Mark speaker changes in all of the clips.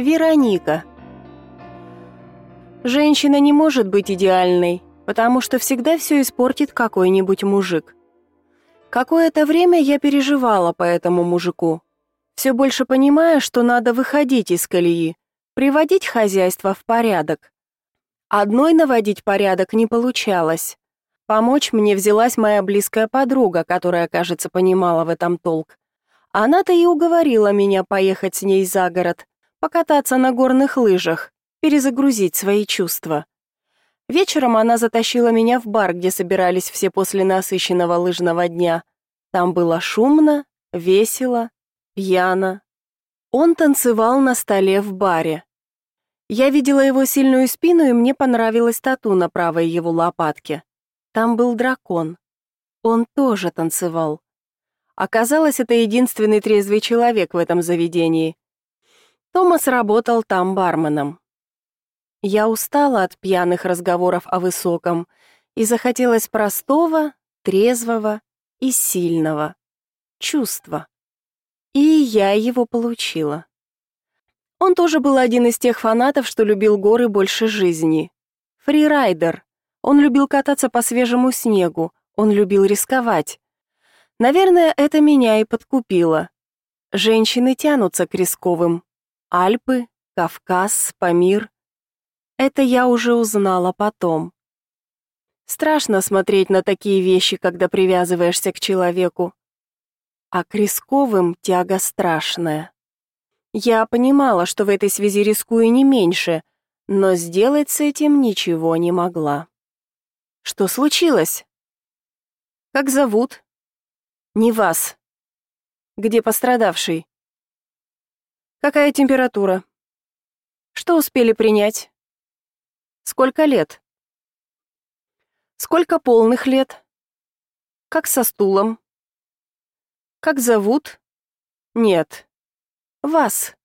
Speaker 1: Вероника. Женщина не может быть идеальной, потому что всегда все испортит какой-нибудь мужик. Какое-то время я переживала по этому мужику, все больше понимая, что надо выходить из колеи, приводить хозяйство в порядок. Одной наводить порядок не получалось. Помочь мне взялась моя близкая подруга, которая, кажется, понимала в этом толк. Она-то и уговорила меня поехать с ней за город, покататься на горных лыжах, перезагрузить свои чувства. Вечером она затащила меня в бар, где собирались все после насыщенного лыжного дня. Там было шумно, весело, пьяно. Он танцевал на столе в баре. Я видела его сильную спину, и мне понравилась тату на правой его лопатке. Там был дракон. Он тоже танцевал. Оказалось, это единственный трезвый человек в этом заведении. Томас работал там барменом. Я устала от пьяных разговоров о высоком и захотелось простого, трезвого и сильного чувства. И я его получила. Он тоже был один из тех фанатов, что любил горы больше жизни. Фрирайдер. Он любил кататься по свежему снегу, он любил рисковать. Наверное, это меня и подкупило. Женщины тянутся к рисковым, Альпы, Кавказ, Памир. Это я уже узнала потом. Страшно смотреть на такие вещи, когда привязываешься к человеку. А к рисковым тяга страшная. Я понимала, что в этой связи рискую не меньше, но сделать с этим ничего не могла. Что случилось? Как зовут? Не вас. Где пострадавший? Какая температура? Что успели принять? Сколько лет? Сколько полных лет? Как со стулом? Как зовут? Нет. Вас.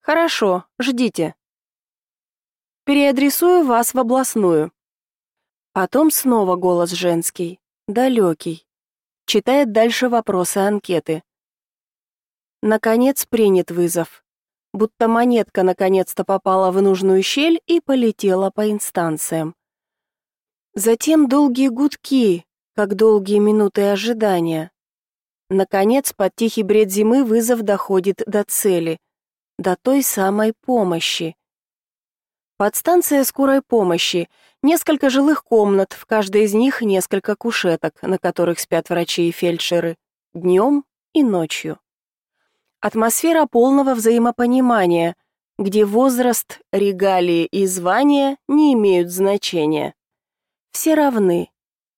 Speaker 1: Хорошо, ждите. Переадресую вас в областную. Потом снова голос женский, далекий. Читает дальше вопросы анкеты. Наконец принят вызов. Будто монетка наконец-то попала в нужную щель и полетела по инстанциям. Затем долгие гудки, как долгие минуты ожидания. Наконец, под тихий бред зимы вызов доходит до цели, до той самой помощи. Подстанция скорой помощи, несколько жилых комнат, в каждой из них несколько кушеток, на которых спят врачи и фельдшеры, днем и ночью. Атмосфера полного взаимопонимания, где возраст, регалии и звания не имеют значения. Все равны,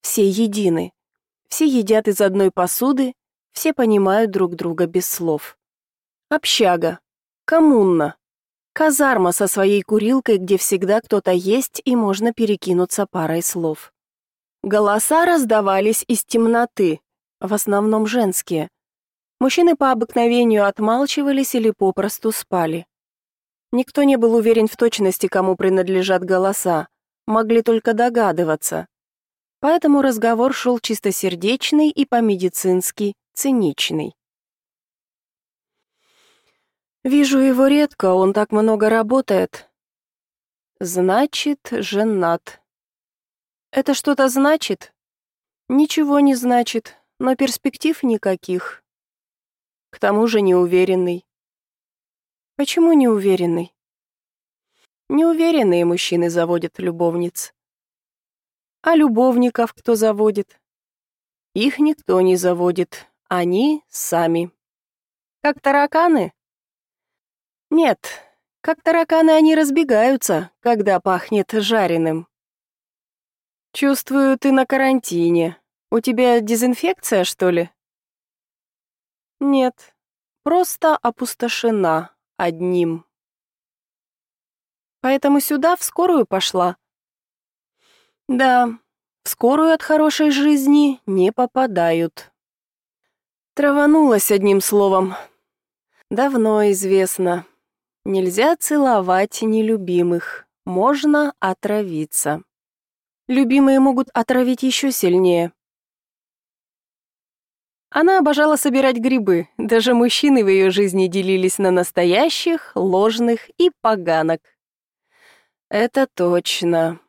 Speaker 1: все едины, все едят из одной посуды, все понимают друг друга без слов. Общага, коммуна, казарма со своей курилкой, где всегда кто-то есть и можно перекинуться парой слов. Голоса раздавались из темноты, в основном женские. Мужчины по обыкновению отмалчивались или попросту спали. Никто не был уверен в точности, кому принадлежат голоса, могли только догадываться. Поэтому разговор шел чистосердечный и по-медицински циничный. Вижу его редко, он так много работает. Значит, женат. Это что-то значит? Ничего не значит, но перспектив никаких. К тому же неуверенный. Почему неуверенный? Неуверенные мужчины заводят любовниц. А любовников кто заводит? Их никто не заводит, они сами. Как тараканы? Нет, как тараканы они разбегаются, когда пахнет жареным. Чувствую, ты на карантине. У тебя дезинфекция, что ли? Нет, просто опустошена одним. Поэтому сюда в скорую пошла. Да, в скорую от хорошей жизни не попадают. Траванулась одним словом. Давно известно. Нельзя целовать нелюбимых, можно отравиться. Любимые могут отравить еще сильнее. Она обожала собирать грибы, даже мужчины в ее жизни делились на настоящих, ложных и поганок. Это точно.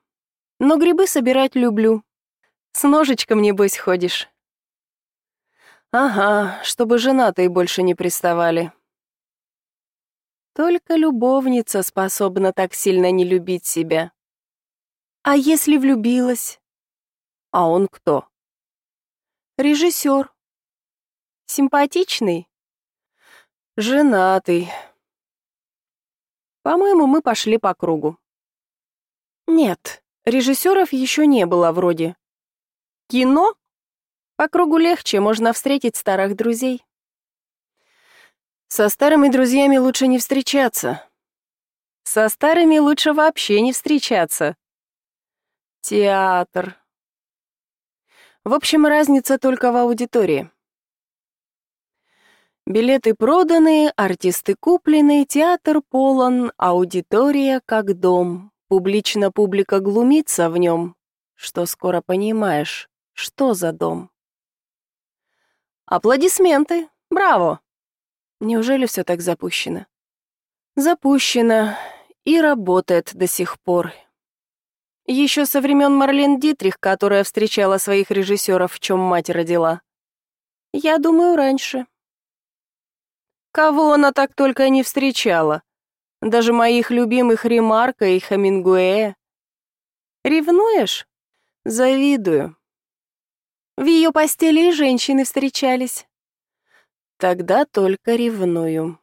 Speaker 1: Но грибы собирать люблю. С ножичком, небось, ходишь. Ага, чтобы женатые больше не приставали. Только любовница способна так сильно не любить себя. А если влюбилась? А он кто? Режиссер. Симпатичный? Женатый. По-моему, мы пошли по кругу. Нет, режиссеров еще не было вроде. Кино? По кругу легче, можно встретить старых друзей. Со старыми друзьями лучше не встречаться. Со старыми лучше вообще не встречаться. Театр. В общем, разница только в аудитории. Билеты проданы, артисты куплены, театр полон, аудитория как дом. Публично публика глумится в нем, что скоро понимаешь, что за дом. Аплодисменты! Браво! Неужели все так запущено? Запущено и работает до сих пор. Еще со времен Марлен Дитрих, которая встречала своих режиссеров, в чем мать родила. Я думаю, раньше. Кого она так только не встречала? Даже моих любимых Ремарка и Хамингуэя. Ревнуешь? Завидую. В ее постели женщины встречались. Тогда только ревную.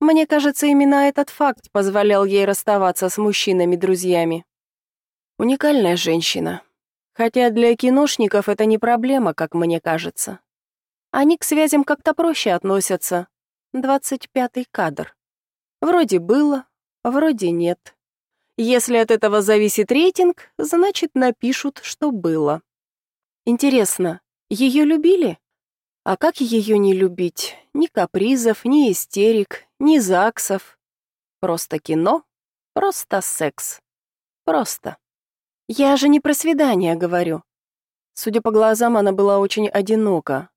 Speaker 1: Мне кажется, именно этот факт позволял ей расставаться с мужчинами-друзьями. Уникальная женщина. Хотя для киношников это не проблема, как мне кажется. Они к связям как-то проще относятся, Двадцать пятый кадр. Вроде было, вроде нет. Если от этого зависит рейтинг, значит напишут, что было. Интересно, ее любили? А как ее не любить? Ни капризов, ни истерик, ни заксов. Просто кино, просто секс. Просто. Я же не про свидание говорю. Судя по глазам, она была очень одинока,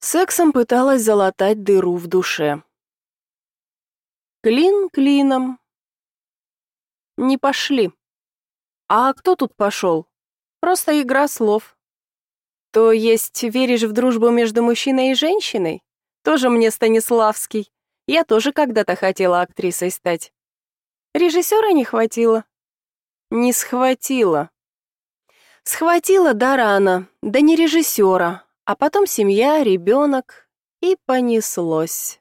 Speaker 1: Сексом пыталась залатать дыру в душе. Клин клином. Не пошли. А кто тут пошел? Просто игра слов. То есть веришь в дружбу между мужчиной и женщиной? Тоже мне Станиславский. Я тоже когда-то хотела актрисой стать. Режиссера не хватило. Не схватила. Схватила да рано, да не режиссера, а потом семья, ребенок, и понеслось.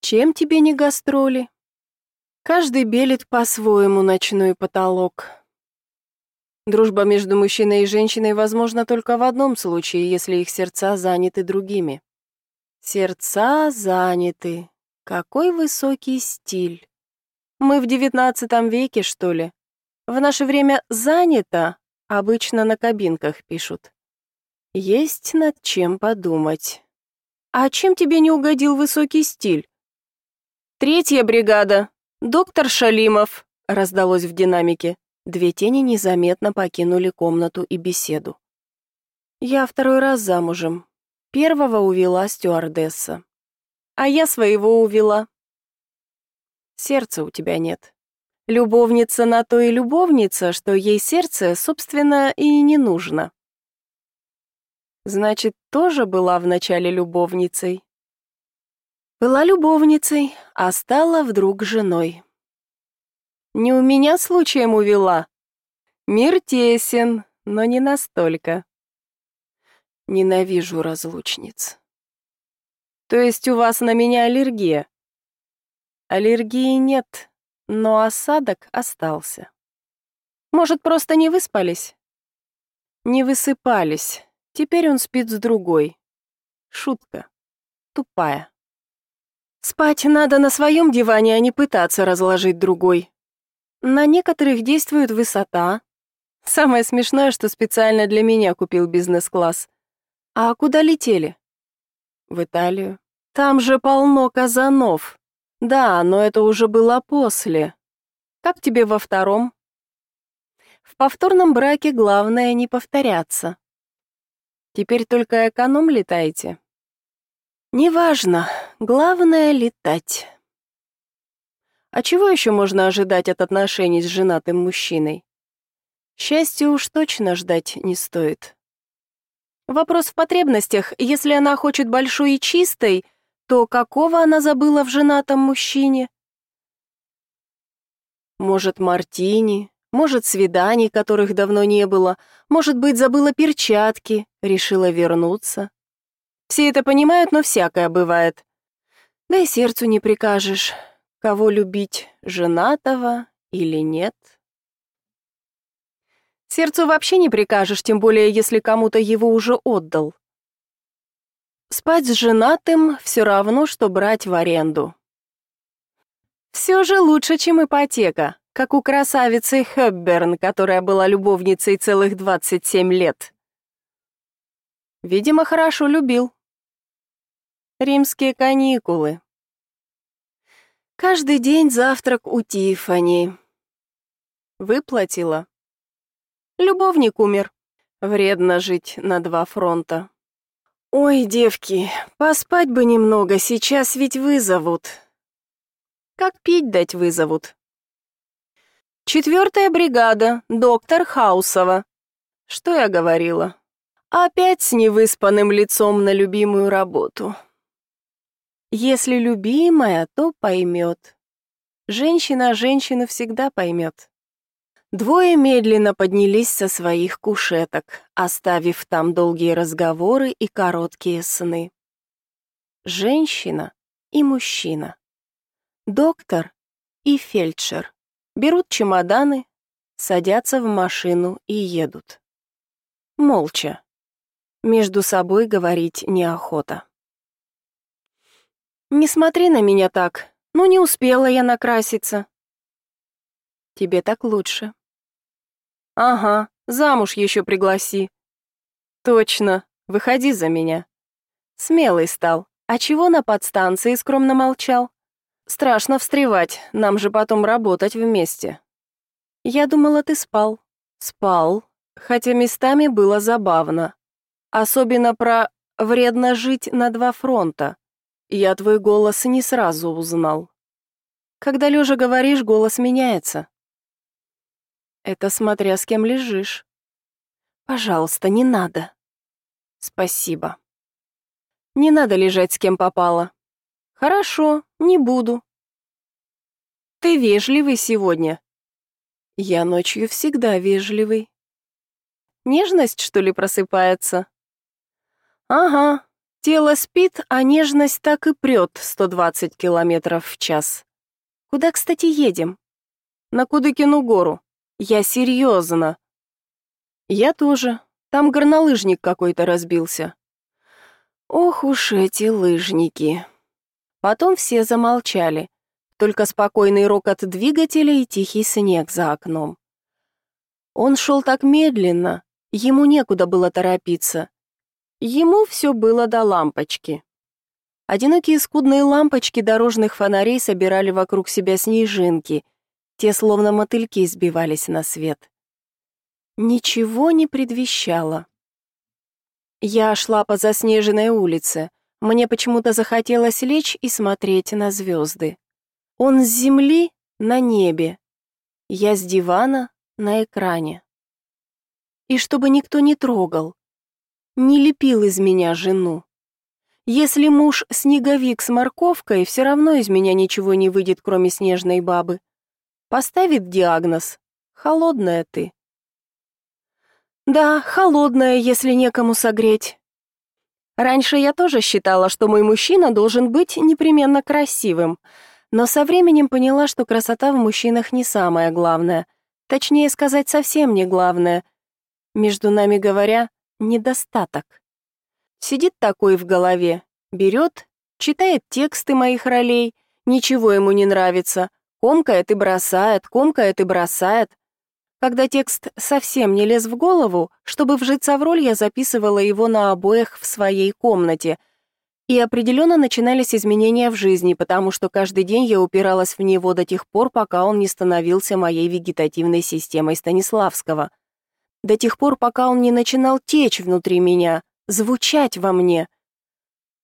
Speaker 1: Чем тебе не гастроли? Каждый белит по-своему ночной потолок. Дружба между мужчиной и женщиной возможна только в одном случае, если их сердца заняты другими. Сердца заняты. Какой высокий стиль. Мы в девятнадцатом веке, что ли? В наше время «занято» обычно на кабинках пишут. Есть над чем подумать. А чем тебе не угодил высокий стиль? Третья бригада. Доктор Шалимов, раздалось в динамике. Две тени незаметно покинули комнату и беседу. Я второй раз замужем. Первого увела стюардесса. А я своего увела. Сердца у тебя нет. Любовница на то и любовница, что ей сердце, собственно, и не нужно. Значит, тоже была вначале любовницей. Была любовницей, а стала вдруг женой. Не у меня случаем увела. Мир тесен, но не настолько. Ненавижу разлучниц. То есть у вас на меня аллергия? Аллергии нет, но осадок остался. Может, просто не выспались? Не высыпались. Теперь он спит с другой. Шутка. Тупая. Спать надо на своем диване, а не пытаться разложить другой. На некоторых действует высота. Самое смешное, что специально для меня купил бизнес-класс. А куда летели? В Италию. Там же полно казанов. Да, но это уже было после. Как тебе во втором? В повторном браке главное не повторяться. Теперь только эконом летаете? Неважно, главное — летать. А чего еще можно ожидать от отношений с женатым мужчиной? Счастья уж точно ждать не стоит. Вопрос в потребностях. Если она хочет большой и чистой, то какого она забыла в женатом мужчине? Может, мартини, может, свиданий, которых давно не было, может быть, забыла перчатки, решила вернуться. Все это понимают, но всякое бывает. Да и сердцу не прикажешь, кого любить, женатого или нет. Сердцу вообще не прикажешь, тем более, если кому-то его уже отдал. Спать с женатым все равно, что брать в аренду. Все же лучше, чем ипотека, как у красавицы Хэбберн, которая была любовницей целых 27 лет. Видимо, хорошо любил. Римские каникулы. Каждый день завтрак у Тифани. Выплатила. Любовник умер. Вредно жить на два фронта. Ой, девки, поспать бы немного, сейчас ведь вызовут. Как пить дать вызовут? Четвертая бригада, доктор Хаусова. Что я говорила? Опять с невыспанным лицом на любимую работу. Если любимая, то поймет. Женщина женщину всегда поймет. Двое медленно поднялись со своих кушеток, оставив там долгие разговоры и короткие сны. Женщина и мужчина. Доктор и фельдшер берут чемоданы, садятся в машину и едут. Молча. Между собой говорить неохота. «Не смотри на меня так. Ну, не успела я накраситься». «Тебе так лучше». «Ага, замуж еще пригласи». «Точно, выходи за меня». Смелый стал. А чего на подстанции скромно молчал? Страшно встревать, нам же потом работать вместе. Я думала, ты спал. Спал, хотя местами было забавно. Особенно про «вредно жить на два фронта». Я твой голос не сразу узнал. Когда лежа говоришь, голос меняется. Это смотря с кем лежишь. Пожалуйста, не надо. Спасибо. Не надо лежать с кем попало. Хорошо, не буду. Ты вежливый сегодня. Я ночью всегда вежливый. Нежность, что ли, просыпается? Ага, тело спит, а нежность так и прет 120 километров в час. Куда, кстати, едем? На Кудыкину гору. Я серьезно. Я тоже. Там горнолыжник какой-то разбился. Ох уж эти лыжники. Потом все замолчали. Только спокойный рокот двигателя и тихий снег за окном. Он шел так медленно, ему некуда было торопиться. Ему все было до лампочки. Одинокие скудные лампочки дорожных фонарей собирали вокруг себя снежинки, те словно мотыльки сбивались на свет. Ничего не предвещало. Я шла по заснеженной улице. Мне почему-то захотелось лечь и смотреть на звезды. Он с земли на небе. Я с дивана на экране. И чтобы никто не трогал, не лепил из меня жену. Если муж снеговик с морковкой, все равно из меня ничего не выйдет, кроме снежной бабы. Поставит диагноз «Холодная ты». Да, холодная, если некому согреть. Раньше я тоже считала, что мой мужчина должен быть непременно красивым, но со временем поняла, что красота в мужчинах не самое главное. Точнее сказать, совсем не главное. Между нами говоря, недостаток. Сидит такой в голове, берет, читает тексты моих ролей, ничего ему не нравится, комкает и бросает, комкает и бросает. Когда текст совсем не лез в голову, чтобы вжиться в роль, я записывала его на обоях в своей комнате. И определенно начинались изменения в жизни, потому что каждый день я упиралась в него до тех пор, пока он не становился моей вегетативной системой Станиславского. До тех пор, пока он не начинал течь внутри меня, звучать во мне.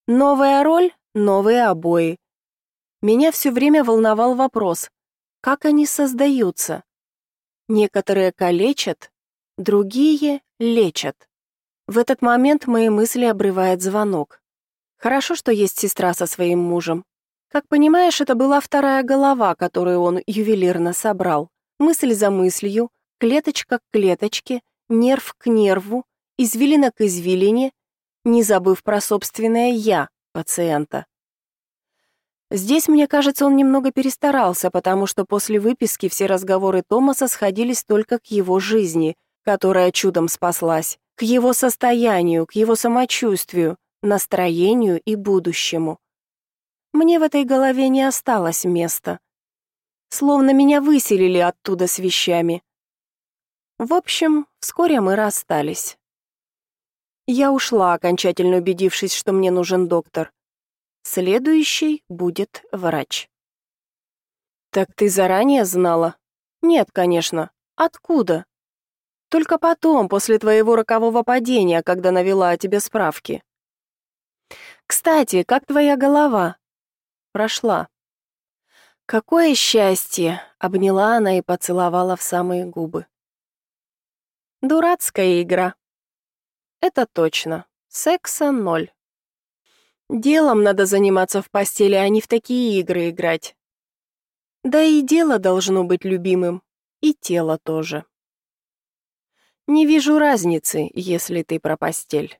Speaker 1: Новая роль, новые обои. Меня все время волновал вопрос, как они создаются? Некоторые калечат, другие лечат. В этот момент мои мысли обрывает звонок. Хорошо, что есть сестра со своим мужем. Как понимаешь, это была вторая голова, которую он ювелирно собрал. Мысль за мыслью, клеточка к клеточке, нерв к нерву, извилина к извилине, не забыв про собственное «я» пациента. Здесь, мне кажется, он немного перестарался, потому что после выписки все разговоры Томаса сходились только к его жизни, которая чудом спаслась, к его состоянию, к его самочувствию, настроению и будущему. Мне в этой голове не осталось места. Словно меня выселили оттуда с вещами. В общем, вскоре мы расстались. Я ушла, окончательно убедившись, что мне нужен доктор. Следующий будет врач. Так ты заранее знала? Нет, конечно. Откуда? Только потом, после твоего рокового падения, когда навела о тебе справки. Кстати, как твоя голова? Прошла. Какое счастье, обняла она и поцеловала в самые губы. Дурацкая игра. Это точно. Секса ноль. Делом надо заниматься в постели, а не в такие игры играть. Да и дело должно быть любимым, и тело тоже. Не вижу разницы, если ты про постель.